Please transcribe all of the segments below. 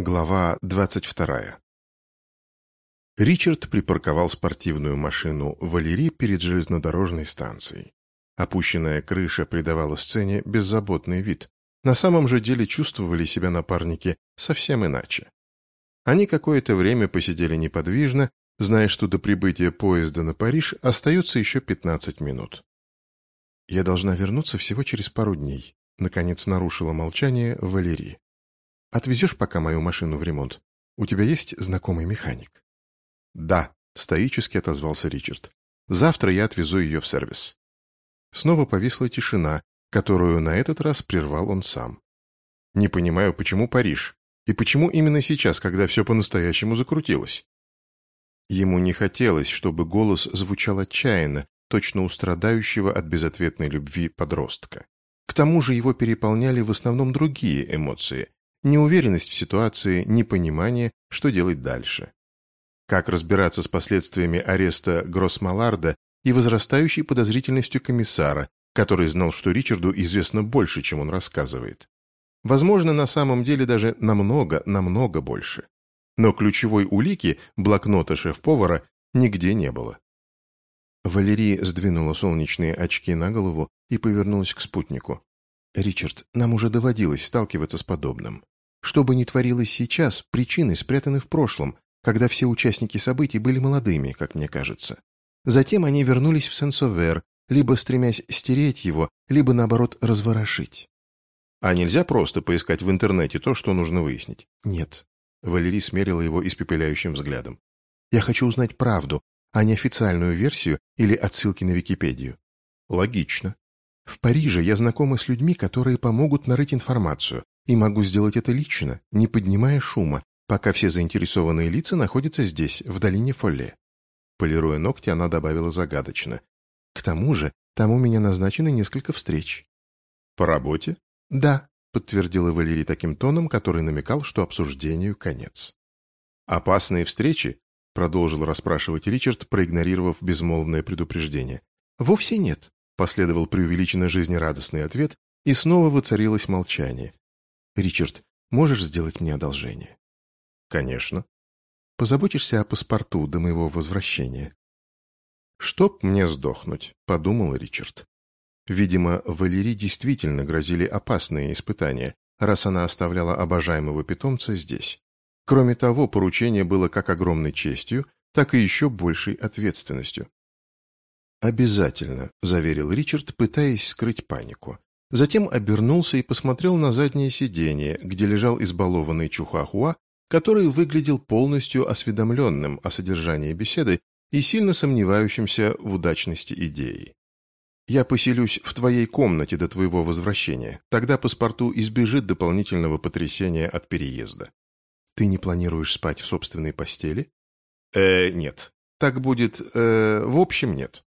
Глава 22. Ричард припарковал спортивную машину «Валери» перед железнодорожной станцией. Опущенная крыша придавала сцене беззаботный вид. На самом же деле чувствовали себя напарники совсем иначе. Они какое-то время посидели неподвижно, зная, что до прибытия поезда на Париж остается еще 15 минут. «Я должна вернуться всего через пару дней», — наконец нарушила молчание Валерий. Отвезешь пока мою машину в ремонт? У тебя есть знакомый механик?» «Да», — стоически отозвался Ричард. «Завтра я отвезу ее в сервис». Снова повисла тишина, которую на этот раз прервал он сам. «Не понимаю, почему Париж? И почему именно сейчас, когда все по-настоящему закрутилось?» Ему не хотелось, чтобы голос звучал отчаянно, точно у страдающего от безответной любви подростка. К тому же его переполняли в основном другие эмоции, неуверенность в ситуации, непонимание, что делать дальше. Как разбираться с последствиями ареста Гроссмаларда и возрастающей подозрительностью комиссара, который знал, что Ричарду известно больше, чем он рассказывает. Возможно, на самом деле даже намного, намного больше. Но ключевой улики, блокнота шеф-повара, нигде не было. Валерия сдвинула солнечные очки на голову и повернулась к спутнику. «Ричард, нам уже доводилось сталкиваться с подобным. Что бы ни творилось сейчас, причины спрятаны в прошлом, когда все участники событий были молодыми, как мне кажется. Затем они вернулись в Сенсовер, либо стремясь стереть его, либо, наоборот, разворошить. А нельзя просто поискать в интернете то, что нужно выяснить? Нет. Валерий смерила его испепеляющим взглядом. Я хочу узнать правду, а не официальную версию или отсылки на Википедию. Логично. В Париже я знакома с людьми, которые помогут нарыть информацию, и могу сделать это лично, не поднимая шума, пока все заинтересованные лица находятся здесь, в долине Фолле. Полируя ногти, она добавила загадочно. К тому же, там у меня назначено несколько встреч. По работе? Да, подтвердила Валерий таким тоном, который намекал, что обсуждению конец. Опасные встречи? Продолжил расспрашивать Ричард, проигнорировав безмолвное предупреждение. Вовсе нет, последовал преувеличенно жизнерадостный ответ, и снова воцарилось молчание. «Ричард, можешь сделать мне одолжение?» «Конечно». «Позаботишься о паспорту до моего возвращения?» «Чтоб мне сдохнуть», — подумал Ричард. Видимо, Валерии действительно грозили опасные испытания, раз она оставляла обожаемого питомца здесь. Кроме того, поручение было как огромной честью, так и еще большей ответственностью. «Обязательно», — заверил Ричард, пытаясь скрыть панику. Затем обернулся и посмотрел на заднее сиденье, где лежал избалованный Чухахуа, который выглядел полностью осведомленным о содержании беседы и сильно сомневающимся в удачности идеи. «Я поселюсь в твоей комнате до твоего возвращения. Тогда паспорту избежит дополнительного потрясения от переезда». «Ты не планируешь спать в собственной постели?» «Э, нет. Так будет, э, в общем, нет».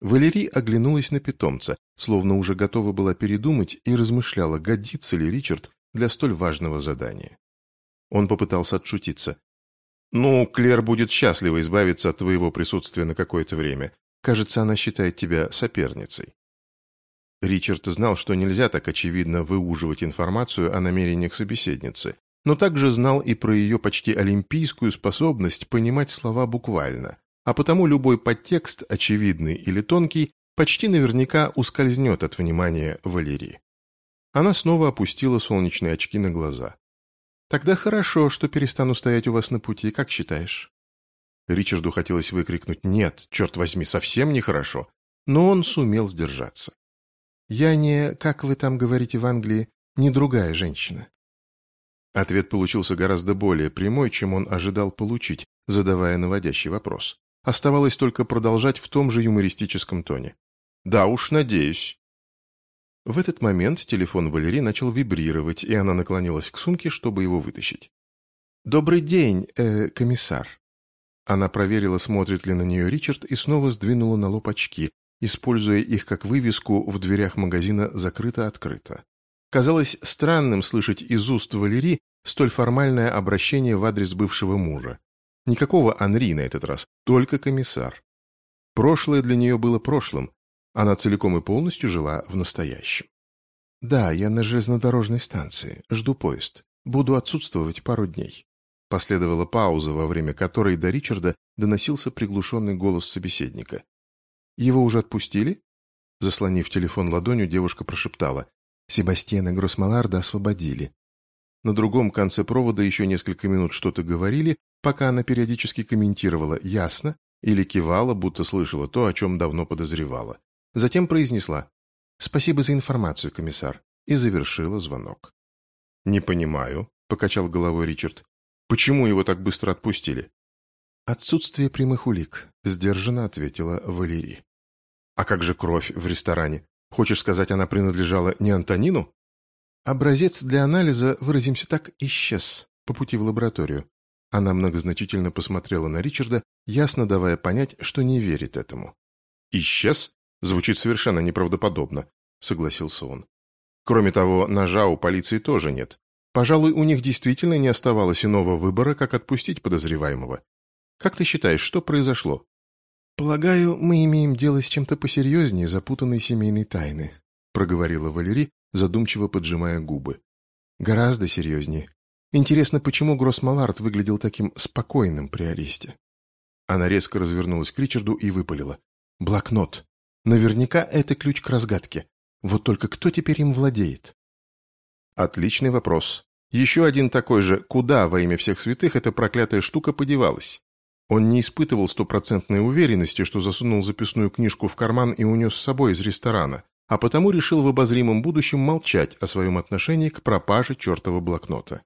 Валерий оглянулась на питомца, словно уже готова была передумать и размышляла, годится ли Ричард для столь важного задания. Он попытался отшутиться. «Ну, Клер будет счастлива избавиться от твоего присутствия на какое-то время. Кажется, она считает тебя соперницей». Ричард знал, что нельзя так очевидно выуживать информацию о намерениях собеседницы, но также знал и про ее почти олимпийскую способность понимать слова буквально, а потому любой подтекст, очевидный или тонкий, почти наверняка ускользнет от внимания Валерии. Она снова опустила солнечные очки на глаза. «Тогда хорошо, что перестану стоять у вас на пути, как считаешь?» Ричарду хотелось выкрикнуть «Нет, черт возьми, совсем нехорошо», но он сумел сдержаться. «Я не, как вы там говорите в Англии, не другая женщина». Ответ получился гораздо более прямой, чем он ожидал получить, задавая наводящий вопрос. Оставалось только продолжать в том же юмористическом тоне. «Да уж, надеюсь». В этот момент телефон Валерии начал вибрировать, и она наклонилась к сумке, чтобы его вытащить. «Добрый день, э, комиссар». Она проверила, смотрит ли на нее Ричард, и снова сдвинула на лоб очки, используя их как вывеску в дверях магазина «Закрыто-открыто». Казалось странным слышать из уст Валерии столь формальное обращение в адрес бывшего мужа. Никакого Анри на этот раз, только комиссар. Прошлое для нее было прошлым, она целиком и полностью жила в настоящем. «Да, я на железнодорожной станции, жду поезд. Буду отсутствовать пару дней». Последовала пауза, во время которой до Ричарда доносился приглушенный голос собеседника. «Его уже отпустили?» Заслонив телефон ладонью, девушка прошептала. «Себастьяна Гроссмаларда освободили». На другом конце провода еще несколько минут что-то говорили, пока она периодически комментировала «ясно» или кивала, будто слышала то, о чем давно подозревала. Затем произнесла «Спасибо за информацию, комиссар», и завершила звонок. «Не понимаю», — покачал головой Ричард. «Почему его так быстро отпустили?» «Отсутствие прямых улик», — сдержанно ответила Валерий. «А как же кровь в ресторане? Хочешь сказать, она принадлежала не Антонину?» Образец для анализа, выразимся так, исчез по пути в лабораторию. Она многозначительно посмотрела на Ричарда, ясно давая понять, что не верит этому. «Исчез? Звучит совершенно неправдоподобно», — согласился он. «Кроме того, ножа у полиции тоже нет. Пожалуй, у них действительно не оставалось иного выбора, как отпустить подозреваемого. Как ты считаешь, что произошло?» «Полагаю, мы имеем дело с чем-то посерьезнее запутанной семейной тайны», — проговорила Валерий, задумчиво поджимая губы. «Гораздо серьезнее. Интересно, почему Гроссмалард выглядел таким спокойным при аресте?» Она резко развернулась к Ричарду и выпалила. «Блокнот. Наверняка это ключ к разгадке. Вот только кто теперь им владеет?» «Отличный вопрос. Еще один такой же, куда во имя всех святых эта проклятая штука подевалась?» Он не испытывал стопроцентной уверенности, что засунул записную книжку в карман и унес с собой из ресторана, а потому решил в обозримом будущем молчать о своем отношении к пропаже чертова блокнота.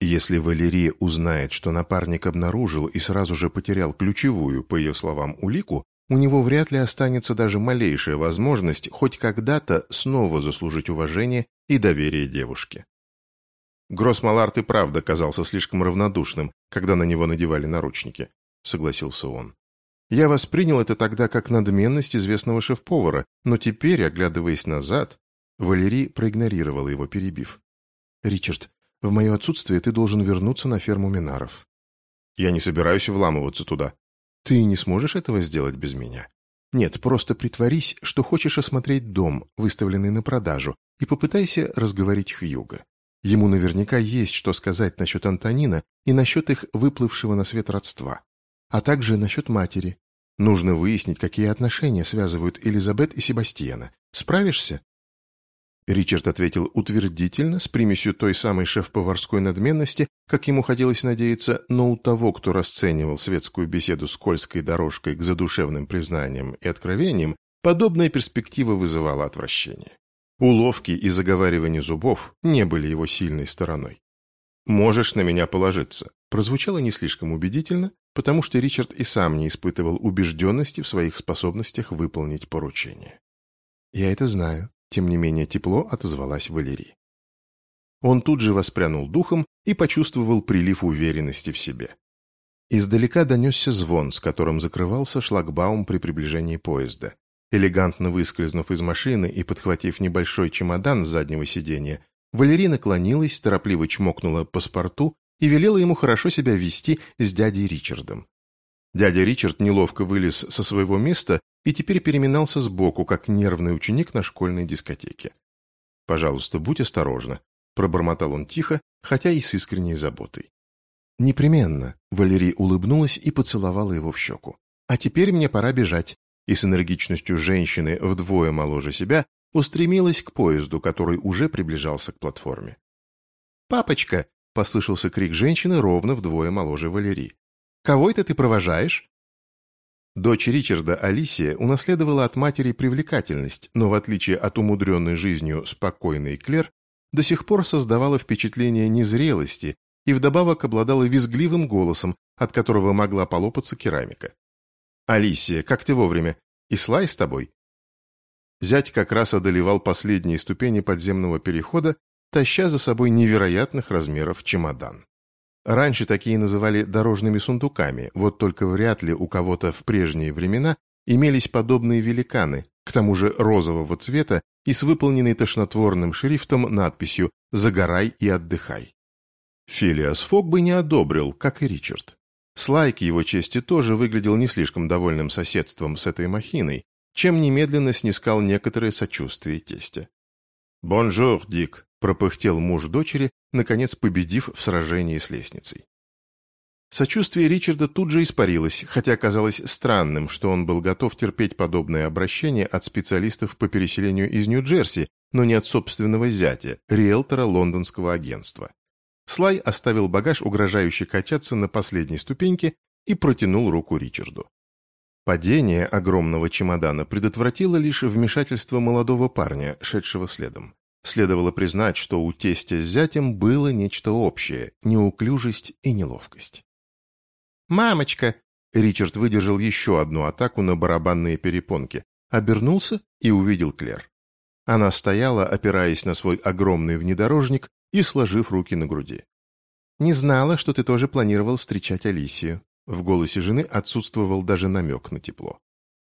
Если Валерия узнает, что напарник обнаружил и сразу же потерял ключевую, по ее словам, улику, у него вряд ли останется даже малейшая возможность хоть когда-то снова заслужить уважение и доверие девушки. Гроссмаларт и правда казался слишком равнодушным, когда на него надевали наручники, согласился он. Я воспринял это тогда как надменность известного шеф-повара, но теперь, оглядываясь назад, Валерий проигнорировала его, перебив. «Ричард, в мое отсутствие ты должен вернуться на ферму Минаров». «Я не собираюсь вламываться туда». «Ты не сможешь этого сделать без меня?» «Нет, просто притворись, что хочешь осмотреть дом, выставленный на продажу, и попытайся разговорить Хьюга. Ему наверняка есть что сказать насчет Антонина и насчет их выплывшего на свет родства, а также насчет матери, Нужно выяснить, какие отношения связывают Элизабет и Себастьяна. Справишься?» Ричард ответил утвердительно, с примесью той самой шеф-поварской надменности, как ему хотелось надеяться, но у того, кто расценивал светскую беседу скользкой дорожкой к задушевным признаниям и откровениям, подобная перспектива вызывала отвращение. Уловки и заговаривание зубов не были его сильной стороной. «Можешь на меня положиться», прозвучало не слишком убедительно, потому что Ричард и сам не испытывал убежденности в своих способностях выполнить поручение. «Я это знаю», — тем не менее тепло отозвалась Валерий. Он тут же воспрянул духом и почувствовал прилив уверенности в себе. Издалека донесся звон, с которым закрывался шлагбаум при приближении поезда. Элегантно выскользнув из машины и подхватив небольшой чемодан с заднего сиденья, Валерия наклонилась, торопливо чмокнула паспорту и велела ему хорошо себя вести с дядей Ричардом. Дядя Ричард неловко вылез со своего места и теперь переминался сбоку, как нервный ученик на школьной дискотеке. «Пожалуйста, будь осторожна», — пробормотал он тихо, хотя и с искренней заботой. «Непременно», — Валерий улыбнулась и поцеловала его в щеку. «А теперь мне пора бежать», и с энергичностью женщины вдвое моложе себя устремилась к поезду, который уже приближался к платформе. «Папочка!» Послышался крик женщины ровно вдвое моложе Валерии. «Кого это ты провожаешь?» Дочь Ричарда, Алисия, унаследовала от матери привлекательность, но в отличие от умудренной жизнью спокойной Клер, до сих пор создавала впечатление незрелости и вдобавок обладала визгливым голосом, от которого могла полопаться керамика. «Алисия, как ты вовремя? И Слай с тобой?» Зять как раз одолевал последние ступени подземного перехода таща за собой невероятных размеров чемодан. Раньше такие называли дорожными сундуками, вот только вряд ли у кого-то в прежние времена имелись подобные великаны, к тому же розового цвета и с выполненной тошнотворным шрифтом надписью «Загорай и отдыхай». Филиас Фок бы не одобрил, как и Ричард. Слай, к его чести, тоже выглядел не слишком довольным соседством с этой махиной, чем немедленно снискал некоторое сочувствие тестя. «Бонжур, Дик», пропыхтел муж дочери, наконец победив в сражении с лестницей. Сочувствие Ричарда тут же испарилось, хотя казалось странным, что он был готов терпеть подобное обращение от специалистов по переселению из Нью-Джерси, но не от собственного зятя, риэлтора лондонского агентства. Слай оставил багаж, угрожающий катяться на последней ступеньке, и протянул руку Ричарду. Падение огромного чемодана предотвратило лишь вмешательство молодого парня, шедшего следом. Следовало признать, что у тестя с зятем было нечто общее – неуклюжесть и неловкость. «Мамочка!» Ричард выдержал еще одну атаку на барабанные перепонки, обернулся и увидел Клер. Она стояла, опираясь на свой огромный внедорожник и сложив руки на груди. «Не знала, что ты тоже планировал встречать Алисию». В голосе жены отсутствовал даже намек на тепло.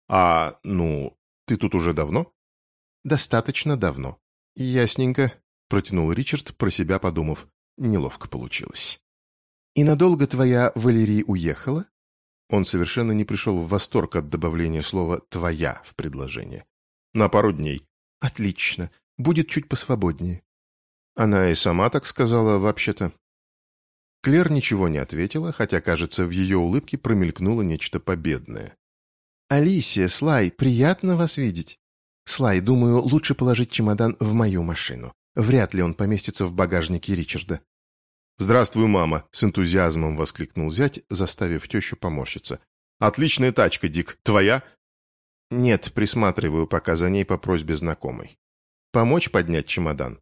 «А, ну, ты тут уже давно?» «Достаточно давно». «Ясненько», — протянул Ричард, про себя подумав. Неловко получилось. «И надолго твоя Валерий уехала?» Он совершенно не пришел в восторг от добавления слова «твоя» в предложение. «На пару дней». «Отлично. Будет чуть посвободнее». Она и сама так сказала, вообще-то. Клер ничего не ответила, хотя, кажется, в ее улыбке промелькнуло нечто победное. «Алисия, Слай, приятно вас видеть. Слай, думаю, лучше положить чемодан в мою машину. Вряд ли он поместится в багажнике Ричарда». «Здравствуй, мама!» — с энтузиазмом воскликнул зять, заставив тещу поморщиться. «Отличная тачка, Дик. Твоя?» «Нет, присматриваю пока за ней по просьбе знакомой. Помочь поднять чемодан?»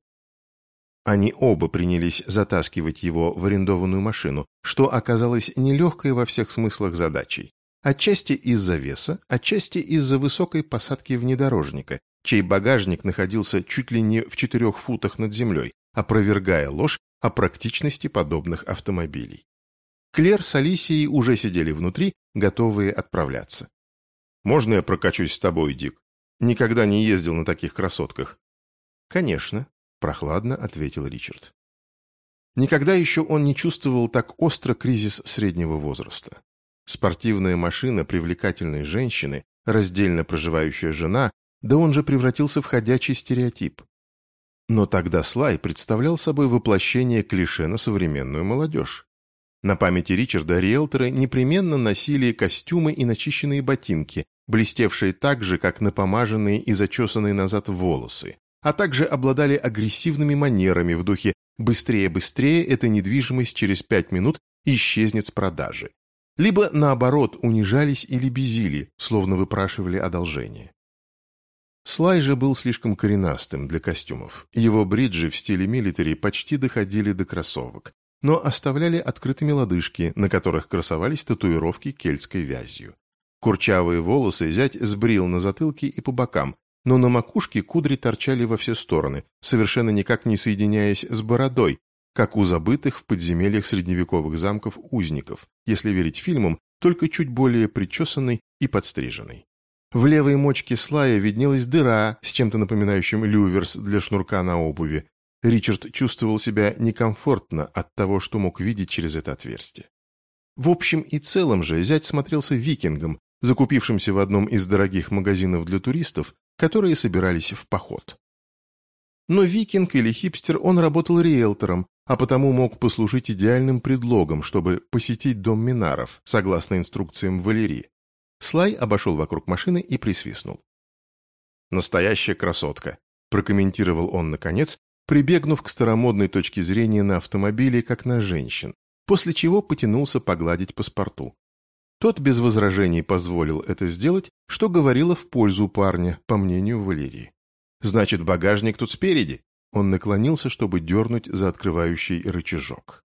Они оба принялись затаскивать его в арендованную машину, что оказалось нелегкой во всех смыслах задачей. Отчасти из-за веса, отчасти из-за высокой посадки внедорожника, чей багажник находился чуть ли не в четырех футах над землей, опровергая ложь о практичности подобных автомобилей. Клер с Алисией уже сидели внутри, готовые отправляться. «Можно я прокачусь с тобой, Дик? Никогда не ездил на таких красотках». «Конечно», — прохладно ответил Ричард. Никогда еще он не чувствовал так остро кризис среднего возраста. Спортивная машина привлекательной женщины, раздельно проживающая жена, да он же превратился в ходячий стереотип. Но тогда Слай представлял собой воплощение клише на современную молодежь. На памяти Ричарда риэлторы непременно носили костюмы и начищенные ботинки, блестевшие так же, как напомаженные и зачесанные назад волосы, а также обладали агрессивными манерами в духе «быстрее-быстрее эта недвижимость через пять минут исчезнет с продажи». Либо, наоборот, унижались или безили, словно выпрашивали одолжение. Слай же был слишком коренастым для костюмов. Его бриджи в стиле милитари почти доходили до кроссовок, но оставляли открытыми лодыжки, на которых красовались татуировки кельтской вязью. Курчавые волосы зять сбрил на затылке и по бокам, но на макушке кудри торчали во все стороны, совершенно никак не соединяясь с бородой, как у забытых в подземельях средневековых замков узников, если верить фильмам, только чуть более причесанный и подстриженный. В левой мочке слая виднелась дыра с чем-то напоминающим люверс для шнурка на обуви. Ричард чувствовал себя некомфортно от того, что мог видеть через это отверстие. В общем и целом же зять смотрелся викингом, закупившимся в одном из дорогих магазинов для туристов, которые собирались в поход. Но викинг или хипстер он работал риэлтором, а потому мог послужить идеальным предлогом, чтобы посетить дом Минаров, согласно инструкциям Валерии. Слай обошел вокруг машины и присвистнул. «Настоящая красотка», – прокомментировал он наконец, прибегнув к старомодной точке зрения на автомобиле, как на женщин, после чего потянулся погладить паспорту. Тот без возражений позволил это сделать, что говорило в пользу парня, по мнению Валерии. «Значит, багажник тут спереди?» Он наклонился, чтобы дернуть за открывающий рычажок.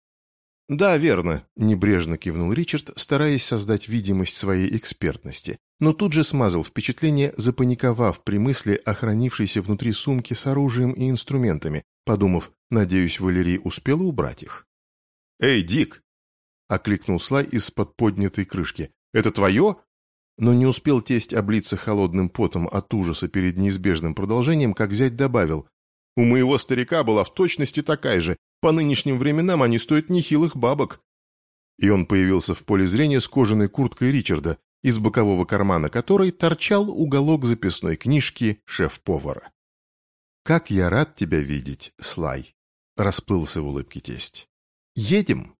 «Да, верно», – небрежно кивнул Ричард, стараясь создать видимость своей экспертности, но тут же смазал впечатление, запаниковав при мысли о хранившейся внутри сумки с оружием и инструментами, подумав, надеюсь, Валерий успела убрать их. «Эй, Дик!» – окликнул Слай из-под поднятой крышки. «Это твое?» Но не успел тесть облиться холодным потом от ужаса перед неизбежным продолжением, как зять добавил. «У моего старика была в точности такая же, по нынешним временам они стоят нехилых бабок. И он появился в поле зрения с кожаной курткой Ричарда, из бокового кармана которой торчал уголок записной книжки шеф-повара. «Как я рад тебя видеть, Слай!» — расплылся в улыбке тесть. «Едем!»